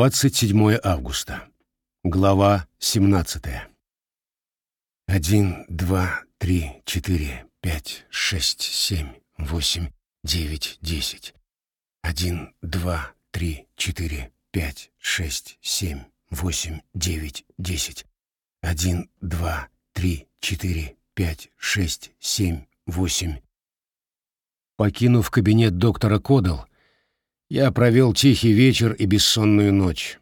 27 августа. Глава 17. Один, два, три, четыре, пять, шесть, семь, восемь, девять, десять. Один, два, три, четыре, пять, шесть, семь, восемь, девять, десять. Один, два, три, четыре, пять, шесть, семь, восемь. Покинув кабинет доктора Кодал, я провел тихий вечер и бессонную ночь.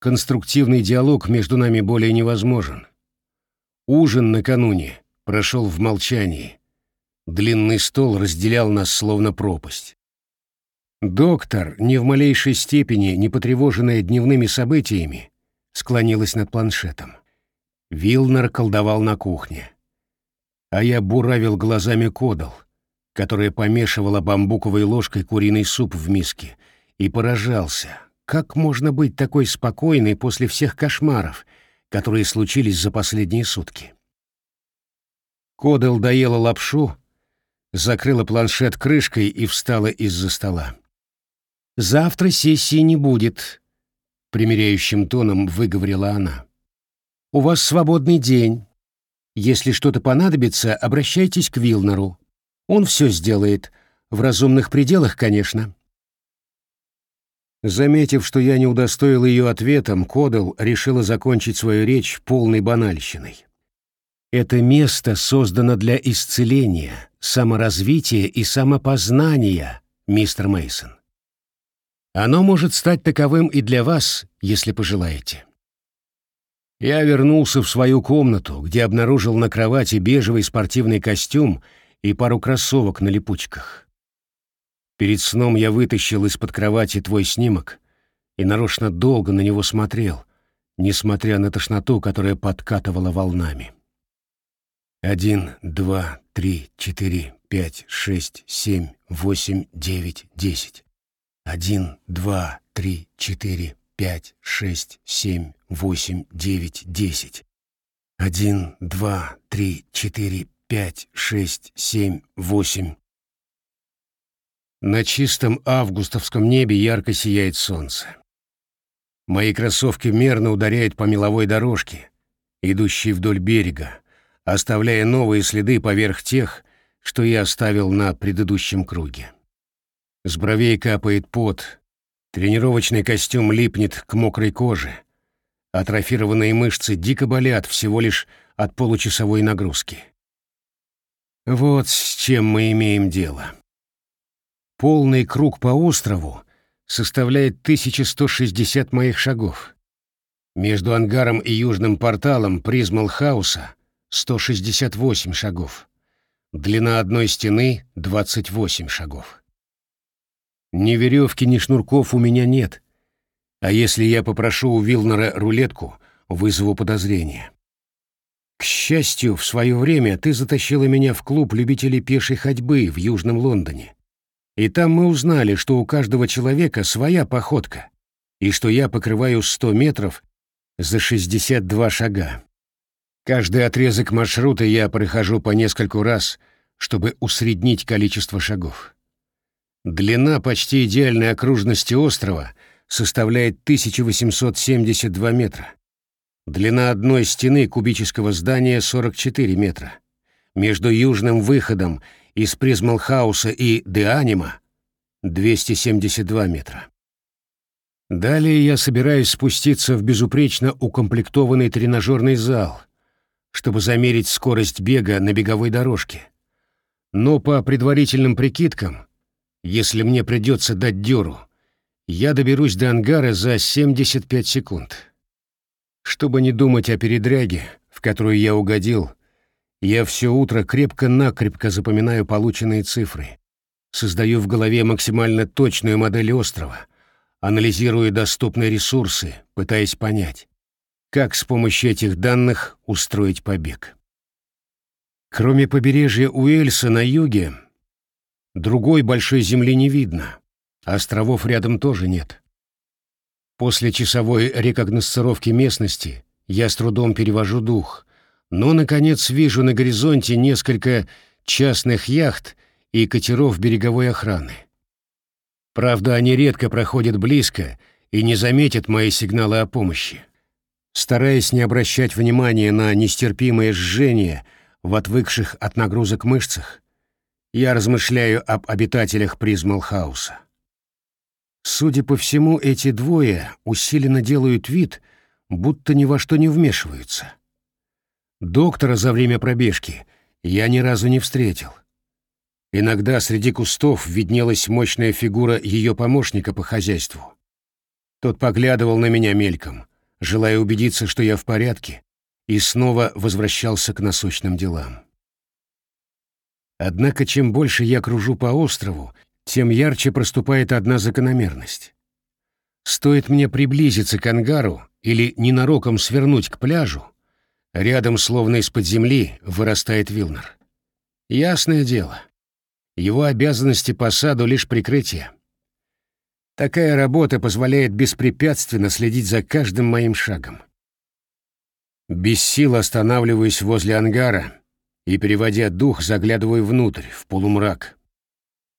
Конструктивный диалог между нами более невозможен. Ужин накануне прошел в молчании. Длинный стол разделял нас словно пропасть. Доктор, ни в малейшей степени не потревоженная дневными событиями, склонилась над планшетом. Вилнер колдовал на кухне. А я буравил глазами кодал, которая помешивала бамбуковой ложкой куриный суп в миске, и поражался, как можно быть такой спокойной после всех кошмаров, которые случились за последние сутки. Кодел доела лапшу, закрыла планшет крышкой и встала из-за стола. «Завтра сессии не будет», — примиряющим тоном выговорила она. «У вас свободный день. Если что-то понадобится, обращайтесь к Вилнеру. Он все сделает. В разумных пределах, конечно. Заметив, что я не удостоил ее ответом, Кодал решила закончить свою речь полной банальщиной. Это место создано для исцеления, саморазвития и самопознания, мистер Мейсон. Оно может стать таковым и для вас, если пожелаете. Я вернулся в свою комнату, где обнаружил на кровати бежевый спортивный костюм и пару кроссовок на липучках. Перед сном я вытащил из-под кровати твой снимок и нарочно долго на него смотрел, несмотря на тошноту, которая подкатывала волнами. Один, два, три, четыре, пять, шесть, семь, восемь, девять, десять. Один, два, три, четыре, пять, шесть, семь, восемь, девять, десять. Один, два, три, четыре, пять, шесть, семь, восемь. На чистом августовском небе ярко сияет солнце. Мои кроссовки мерно ударяют по меловой дорожке, идущей вдоль берега, оставляя новые следы поверх тех, что я оставил на предыдущем круге. С бровей капает пот, тренировочный костюм липнет к мокрой коже, атрофированные мышцы дико болят всего лишь от получасовой нагрузки. Вот с чем мы имеем дело. Полный круг по острову составляет 1160 моих шагов. Между ангаром и южным порталом призмал хаоса 168 шагов. Длина одной стены — 28 шагов. Ни веревки, ни шнурков у меня нет. А если я попрошу у Вилнера рулетку, вызову подозрение. К счастью, в свое время ты затащила меня в клуб любителей пешей ходьбы в Южном Лондоне. И там мы узнали, что у каждого человека своя походка, и что я покрываю 100 метров за 62 шага. Каждый отрезок маршрута я прохожу по нескольку раз, чтобы усреднить количество шагов. Длина почти идеальной окружности острова составляет 1872 метра. Длина одной стены кубического здания 44 метра. Между южным выходом из Призмалхауса и Деанима 272 метра. Далее я собираюсь спуститься в безупречно укомплектованный тренажерный зал, чтобы замерить скорость бега на беговой дорожке. Но по предварительным прикидкам, если мне придется дать дёру, я доберусь до ангара за 75 секунд. Чтобы не думать о передряге, в которую я угодил, я все утро крепко-накрепко запоминаю полученные цифры, создаю в голове максимально точную модель острова, анализирую доступные ресурсы, пытаясь понять, как с помощью этих данных устроить побег. Кроме побережья Уэльса на юге, другой большой земли не видно, островов рядом тоже нет. После часовой рекогносцировки местности я с трудом перевожу дух, но, наконец, вижу на горизонте несколько частных яхт и катеров береговой охраны. Правда, они редко проходят близко и не заметит мои сигналы о помощи. Стараясь не обращать внимания на нестерпимое жжение в отвыкших от нагрузок мышцах, я размышляю об обитателях Призмалхауса. Судя по всему, эти двое усиленно делают вид, будто ни во что не вмешиваются. Доктора за время пробежки я ни разу не встретил. Иногда среди кустов виднелась мощная фигура ее помощника по хозяйству. Тот поглядывал на меня мельком, желая убедиться, что я в порядке, и снова возвращался к насущным делам. Однако чем больше я кружу по острову, тем ярче проступает одна закономерность. Стоит мне приблизиться к ангару или ненароком свернуть к пляжу, рядом, словно из-под земли, вырастает Вилнер. Ясное дело, его обязанности по саду лишь прикрытие. Такая работа позволяет беспрепятственно следить за каждым моим шагом. Без сил останавливаюсь возле ангара и, переводя дух, заглядываю внутрь, в полумрак.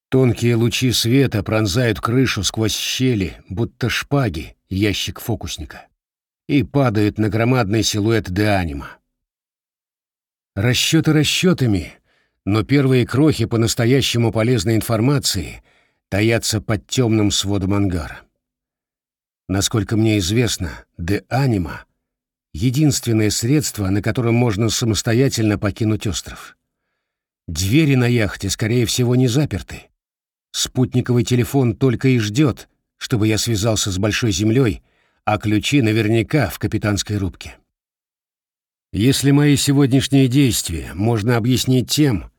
Тонкие лучи света пронзают крышу сквозь щели, будто шпаги, ящик фокусника, и падают на громадный силуэт Деанима. Расчеты расчетами, но первые крохи по-настоящему полезной информации таятся под темным сводом ангара. Насколько мне известно, Деанима — единственное средство, на котором можно самостоятельно покинуть остров. Двери на яхте, скорее всего, не заперты, Спутниковый телефон только и ждет, чтобы я связался с Большой Землей, а ключи наверняка в капитанской рубке. Если мои сегодняшние действия можно объяснить тем,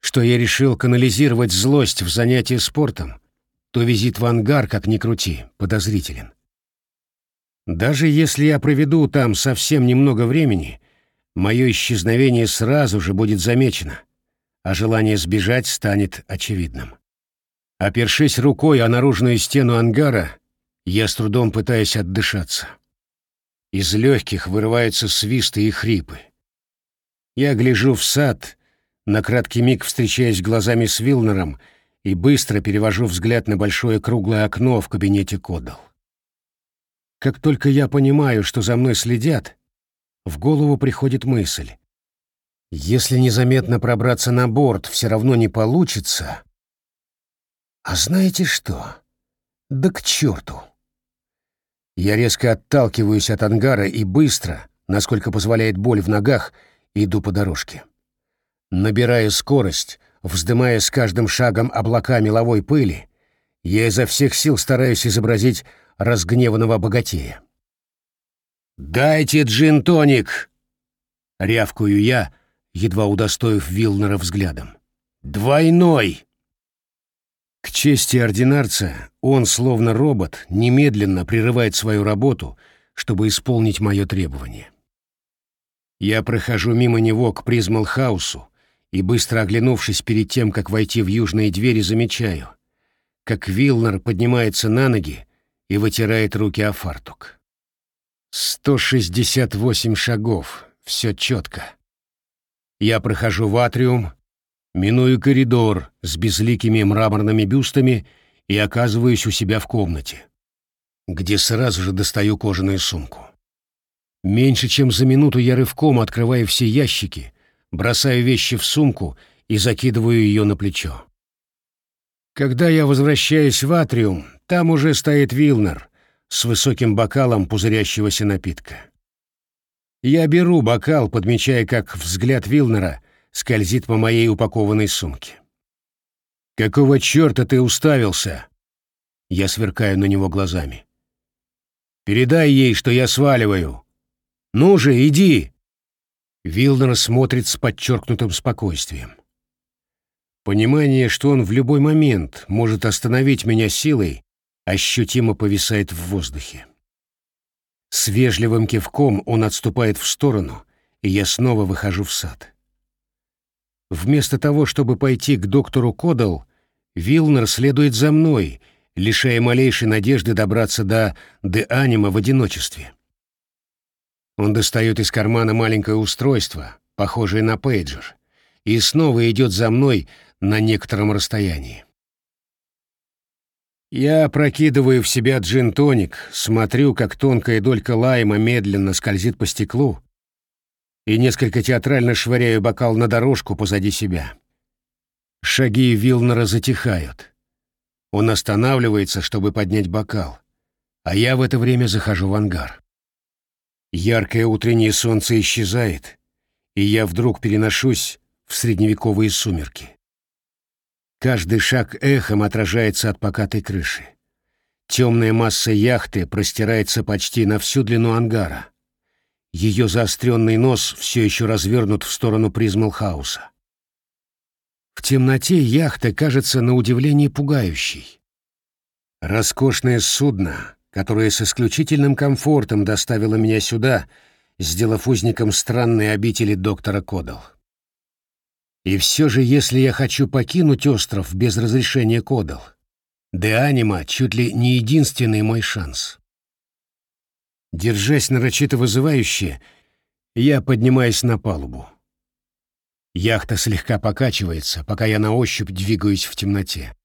что я решил канализировать злость в занятии спортом, то визит в ангар, как ни крути, подозрителен. Даже если я проведу там совсем немного времени, мое исчезновение сразу же будет замечено, а желание сбежать станет очевидным. Опершись рукой о наружную стену ангара, я с трудом пытаюсь отдышаться. Из легких вырываются свисты и хрипы. Я гляжу в сад, на краткий миг встречаясь глазами с Вилнером и быстро перевожу взгляд на большое круглое окно в кабинете Кодал. Как только я понимаю, что за мной следят, в голову приходит мысль. Если незаметно пробраться на борт все равно не получится, а знаете что? Да к черту! Я резко отталкиваюсь от ангара и быстро, насколько позволяет боль в ногах, иду по дорожке. Набирая скорость, вздымая с каждым шагом облака меловой пыли, я изо всех сил стараюсь изобразить разгневанного богатея. «Дайте джин-тоник!» — рявкую я, едва удостоив Вилнера взглядом. «Двойной!» К чести ординарца, он, словно робот, немедленно прерывает свою работу, чтобы исполнить мое требование. Я прохожу мимо него к Призмалхаусу и, быстро оглянувшись перед тем, как войти в южные двери, замечаю, как Вилнер поднимается на ноги и вытирает руки о фартук. 168 шагов, все четко. Я прохожу в атриум, Миную коридор с безликими мраморными бюстами и оказываюсь у себя в комнате, где сразу же достаю кожаную сумку. Меньше чем за минуту я рывком открываю все ящики, бросаю вещи в сумку и закидываю ее на плечо. Когда я возвращаюсь в атриум, там уже стоит Вилнер с высоким бокалом пузырящегося напитка. Я беру бокал, подмечая, как взгляд Вилнера скользит по моей упакованной сумке. «Какого черта ты уставился?» Я сверкаю на него глазами. «Передай ей, что я сваливаю. Ну же, иди!» Вилнер смотрит с подчеркнутым спокойствием. Понимание, что он в любой момент может остановить меня силой, ощутимо повисает в воздухе. С вежливым кивком он отступает в сторону, и я снова выхожу в сад. Вместо того, чтобы пойти к доктору Кодал, Вилнер следует за мной, лишая малейшей надежды добраться до Де-Анима в одиночестве. Он достает из кармана маленькое устройство, похожее на пейджер, и снова идет за мной на некотором расстоянии. Я прокидываю в себя джин-тоник, смотрю, как тонкая долька лайма медленно скользит по стеклу, и несколько театрально швыряю бокал на дорожку позади себя. Шаги Вилнера затихают. Он останавливается, чтобы поднять бокал, а я в это время захожу в ангар. Яркое утреннее солнце исчезает, и я вдруг переношусь в средневековые сумерки. Каждый шаг эхом отражается от покатой крыши. Темная масса яхты простирается почти на всю длину ангара. Ее заостренный нос все еще развернут в сторону Призмалхауса. В темноте яхта кажется на удивление пугающей. Роскошное судно, которое с исключительным комфортом доставило меня сюда, сделав узником странной обители доктора Кодал. И все же, если я хочу покинуть остров без разрешения Кодал, Де Анима чуть ли не единственный мой шанс. Держась нарочито вызывающе, я поднимаюсь на палубу. Яхта слегка покачивается, пока я на ощупь двигаюсь в темноте.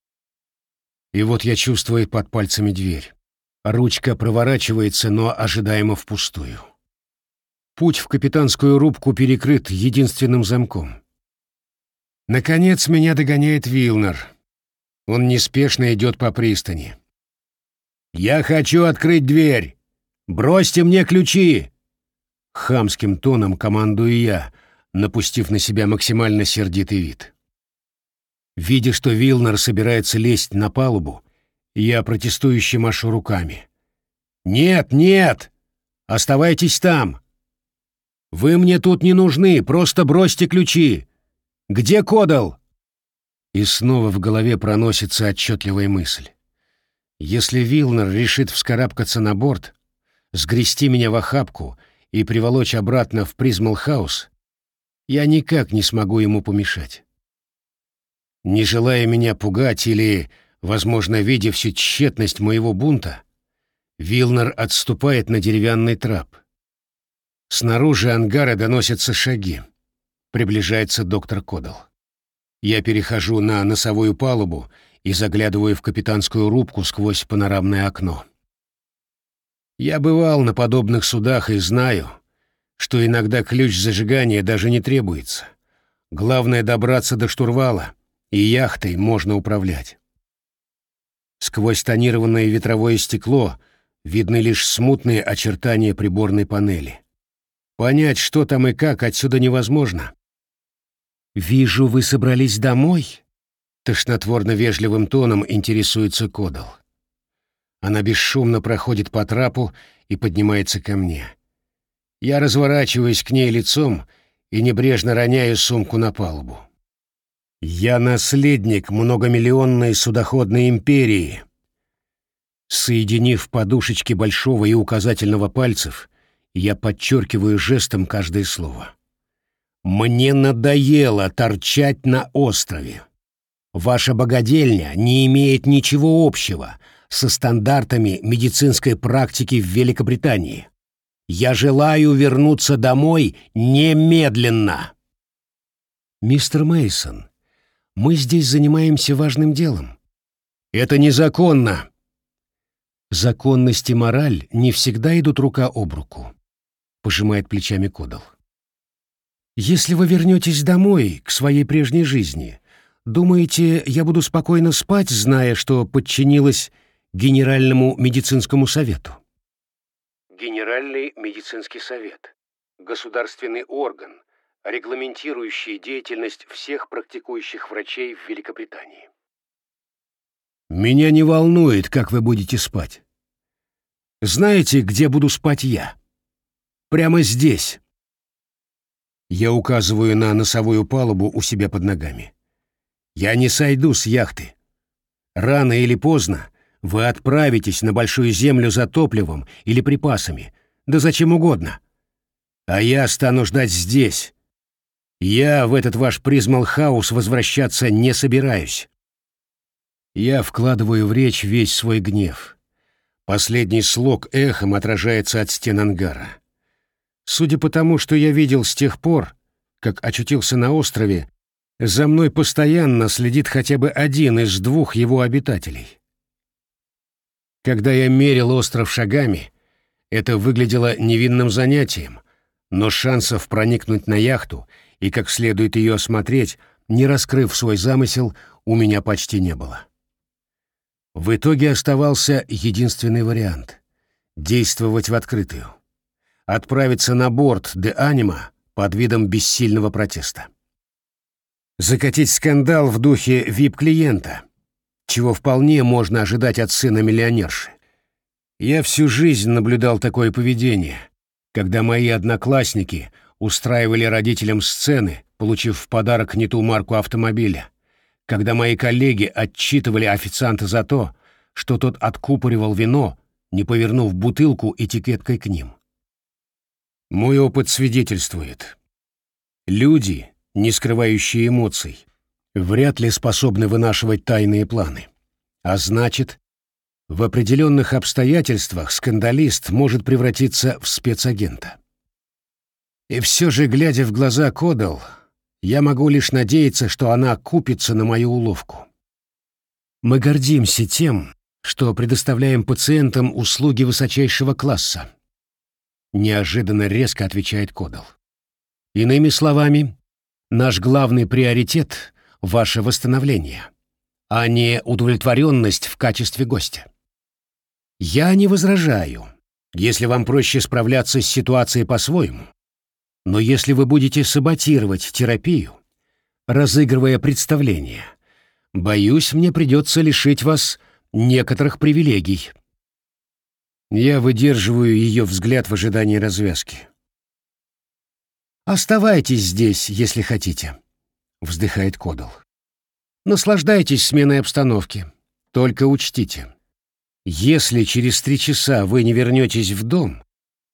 И вот я чувствую под пальцами дверь. Ручка проворачивается, но ожидаемо впустую. Путь в капитанскую рубку перекрыт единственным замком. Наконец меня догоняет Вилнер. Он неспешно идет по пристани. «Я хочу открыть дверь! Бросьте мне ключи!» Хамским тоном командую я, напустив на себя максимально сердитый вид. Видя, что Вилнер собирается лезть на палубу, я протестующе машу руками. «Нет, нет! Оставайтесь там! Вы мне тут не нужны, просто бросьте ключи! Где Кодал?» И снова в голове проносится отчетливая мысль. Если Вилнер решит вскарабкаться на борт, сгрести меня в охапку и приволочь обратно в Призмалхаус, я никак не смогу ему помешать. Не желая меня пугать или, возможно, видя всю тщетность моего бунта, Вилнер отступает на деревянный трап. Снаружи ангара доносятся шаги. Приближается доктор Кодал. Я перехожу на носовую палубу и заглядываю в капитанскую рубку сквозь панорамное окно. Я бывал на подобных судах и знаю, что иногда ключ зажигания даже не требуется. Главное добраться до штурвала, и яхтой можно управлять. Сквозь тонированное ветровое стекло видны лишь смутные очертания приборной панели. Понять, что там и как, отсюда невозможно. «Вижу, вы собрались домой?» Тошнотворно-вежливым тоном интересуется Кодал. Она бесшумно проходит по трапу и поднимается ко мне. Я разворачиваюсь к ней лицом и небрежно роняю сумку на палубу. «Я наследник многомиллионной судоходной империи». Соединив подушечки большого и указательного пальцев, я подчеркиваю жестом каждое слово. Мне надоело торчать на острове. Ваша богадельня не имеет ничего общего со стандартами медицинской практики в Великобритании. Я желаю вернуться домой немедленно. Мистер Мейсон, мы здесь занимаемся важным делом. Это незаконно. Законность и мораль не всегда идут рука об руку, пожимает плечами Кодал. Если вы вернетесь домой, к своей прежней жизни, думаете, я буду спокойно спать, зная, что подчинилась Генеральному медицинскому совету? Генеральный медицинский совет. Государственный орган, регламентирующий деятельность всех практикующих врачей в Великобритании. Меня не волнует, как вы будете спать. Знаете, где буду спать я? Прямо здесь. Я указываю на носовую палубу у себя под ногами. Я не сойду с яхты. Рано или поздно вы отправитесь на большую землю за топливом или припасами, да зачем угодно. А я стану ждать здесь. Я в этот ваш призмалхаус возвращаться не собираюсь. Я вкладываю в речь весь свой гнев. Последний слог эхом отражается от стен ангара. Судя по тому, что я видел с тех пор, как очутился на острове, за мной постоянно следит хотя бы один из двух его обитателей. Когда я мерил остров шагами, это выглядело невинным занятием, но шансов проникнуть на яхту и как следует ее осмотреть, не раскрыв свой замысел, у меня почти не было. В итоге оставался единственный вариант — действовать в открытую. Отправиться на борт «Де Анима» под видом бессильного протеста. Закатить скандал в духе вип-клиента, чего вполне можно ожидать от сына миллионерши. Я всю жизнь наблюдал такое поведение, когда мои одноклассники устраивали родителям сцены, получив в подарок не ту марку автомобиля, когда мои коллеги отчитывали официанта за то, что тот откупоривал вино, не повернув бутылку этикеткой к ним. Мой опыт свидетельствует. Люди, не скрывающие эмоций, вряд ли способны вынашивать тайные планы. А значит, в определенных обстоятельствах скандалист может превратиться в спецагента. И все же, глядя в глаза Кодал, я могу лишь надеяться, что она купится на мою уловку. Мы гордимся тем, что предоставляем пациентам услуги высочайшего класса. Неожиданно резко отвечает Кодал. Иными словами, наш главный приоритет — ваше восстановление, а не удовлетворенность в качестве гостя. Я не возражаю, если вам проще справляться с ситуацией по-своему. Но если вы будете саботировать терапию, разыгрывая представление, боюсь, мне придется лишить вас некоторых привилегий. Я выдерживаю ее взгляд в ожидании развязки. «Оставайтесь здесь, если хотите», — вздыхает Кодал. «Наслаждайтесь сменой обстановки. Только учтите, если через три часа вы не вернетесь в дом,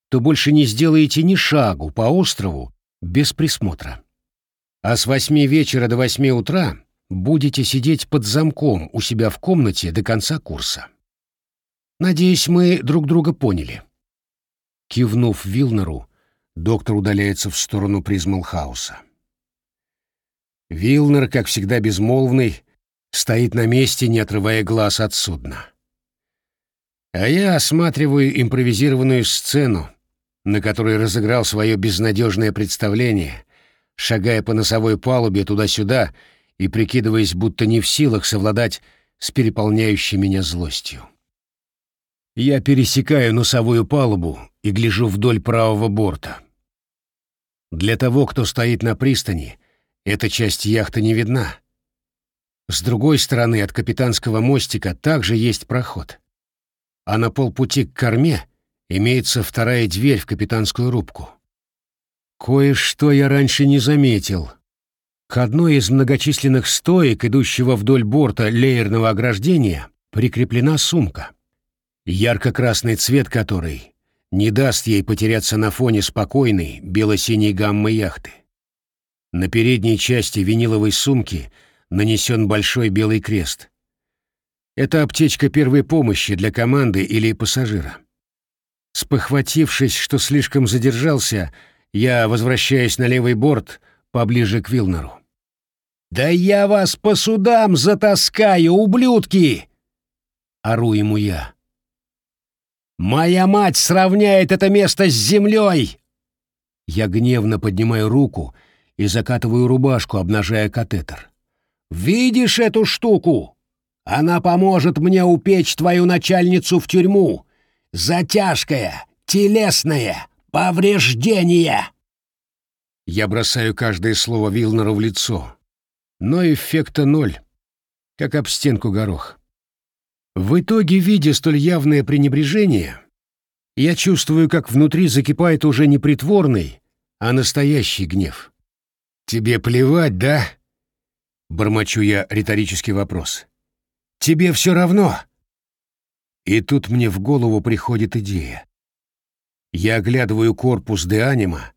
то больше не сделаете ни шагу по острову без присмотра. А с восьми вечера до восьми утра будете сидеть под замком у себя в комнате до конца курса. Надеюсь, мы друг друга поняли. Кивнув Вилнеру, доктор удаляется в сторону Призмалхауса. Вилнер, как всегда безмолвный, стоит на месте, не отрывая глаз от судна. А я осматриваю импровизированную сцену, на которой разыграл свое безнадежное представление, шагая по носовой палубе туда-сюда и прикидываясь, будто не в силах совладать с переполняющей меня злостью. Я пересекаю носовую палубу и гляжу вдоль правого борта. Для того, кто стоит на пристани, эта часть яхты не видна. С другой стороны от капитанского мостика также есть проход. А на полпути к корме имеется вторая дверь в капитанскую рубку. Кое-что я раньше не заметил. К одной из многочисленных стоек, идущего вдоль борта леерного ограждения, прикреплена сумка ярко-красный цвет которой не даст ей потеряться на фоне спокойной бело-синей гаммы яхты. На передней части виниловой сумки нанесен большой белый крест. Это аптечка первой помощи для команды или пассажира. Спохватившись, что слишком задержался, я возвращаюсь на левый борт, поближе к Вилнеру. «Да я вас по судам затаскаю, ублюдки!» Ору ему я. «Моя мать сравняет это место с землей!» Я гневно поднимаю руку и закатываю рубашку, обнажая катетер. «Видишь эту штуку? Она поможет мне упечь твою начальницу в тюрьму. Затяжкое, телесное, повреждение!» Я бросаю каждое слово Вилнеру в лицо, но эффекта ноль, как об стенку горох. В итоге, видя столь явное пренебрежение, я чувствую, как внутри закипает уже не притворный, а настоящий гнев. «Тебе плевать, да?» — бормочу я риторический вопрос. «Тебе все равно?» И тут мне в голову приходит идея. Я оглядываю корпус де анима,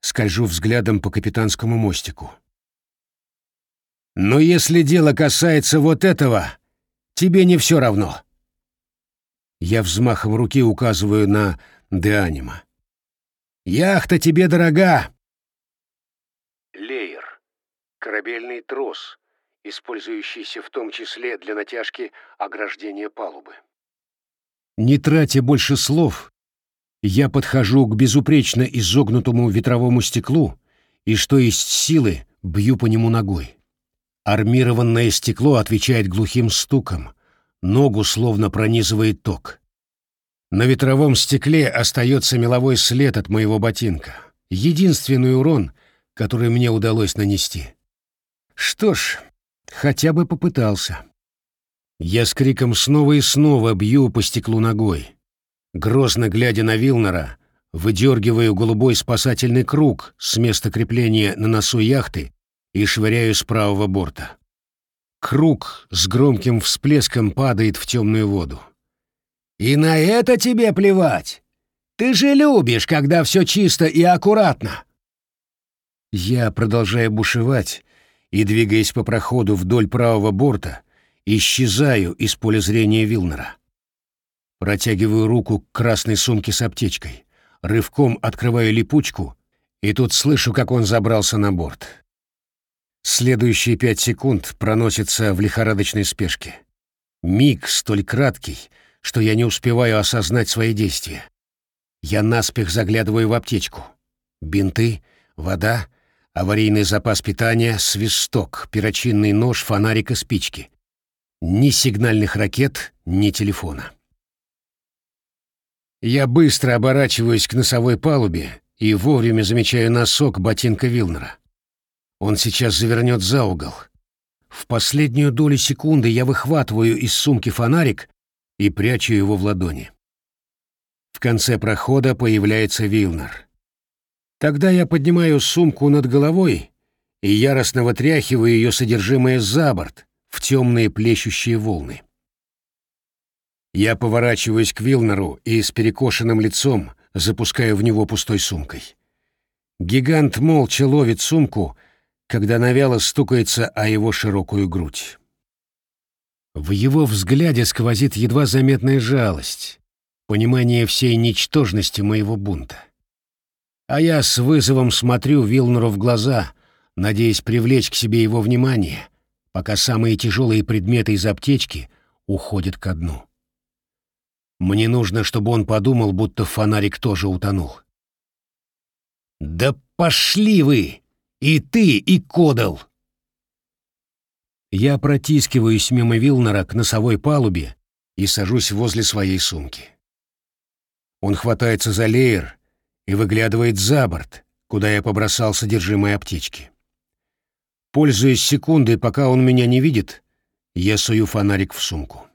скольжу взглядом по капитанскому мостику. «Но если дело касается вот этого, Тебе не все равно. Я взмахом руки указываю на Деанима. Яхта тебе дорога. Корабельный трос, использующийся в том числе для натяжки ограждения палубы. Не тратя больше слов, я подхожу к безупречно изогнутому ветровому стеклу и, что есть силы, бью по нему ногой. Армированное стекло отвечает глухим стуком, ногу словно пронизывает ток. На ветровом стекле остается меловой след от моего ботинка. Единственный урон, который мне удалось нанести. Что ж, хотя бы попытался. Я с криком снова и снова бью по стеклу ногой. Грозно глядя на Вилнера, выдергиваю голубой спасательный круг с места крепления на носу яхты и швыряю с правого борта. Круг с громким всплеском падает в темную воду. «И на это тебе плевать! Ты же любишь, когда все чисто и аккуратно!» Я, продолжая бушевать и двигаясь по проходу вдоль правого борта, исчезаю из поля зрения Вилнера. Протягиваю руку к красной сумке с аптечкой, рывком открываю липучку, и тут слышу, как он забрался на борт. Следующие пять секунд проносятся в лихорадочной спешке. Миг столь краткий, что я не успеваю осознать свои действия. Я наспех заглядываю в аптечку. Бинты, вода, аварийный запас питания, свисток, перочинный нож, фонарик и спички. Ни сигнальных ракет, ни телефона. Я быстро оборачиваюсь к носовой палубе и вовремя замечаю носок ботинка Вилнера. Он сейчас завернет за угол. В последнюю долю секунды я выхватываю из сумки фонарик и прячу его в ладони. В конце прохода появляется Вилнер. Тогда я поднимаю сумку над головой и яростно вытряхиваю ее содержимое за борт в темные плещущие волны. Я поворачиваюсь к Вилнеру и с перекошенным лицом запускаю в него пустой сумкой. Гигант молча ловит сумку, когда навяло стукается о его широкую грудь. В его взгляде сквозит едва заметная жалость, понимание всей ничтожности моего бунта. А я с вызовом смотрю Вилнеру в глаза, надеясь привлечь к себе его внимание, пока самые тяжелые предметы из аптечки уходят ко дну. Мне нужно, чтобы он подумал, будто фонарик тоже утонул. «Да пошли вы! И ты, и Кодал!» Я протискиваюсь мимо Вилнера к носовой палубе и сажусь возле своей сумки. Он хватается за леер и выглядывает за борт, куда я побросал содержимое аптечки. Пользуясь секундой, пока он меня не видит, я сую фонарик в сумку.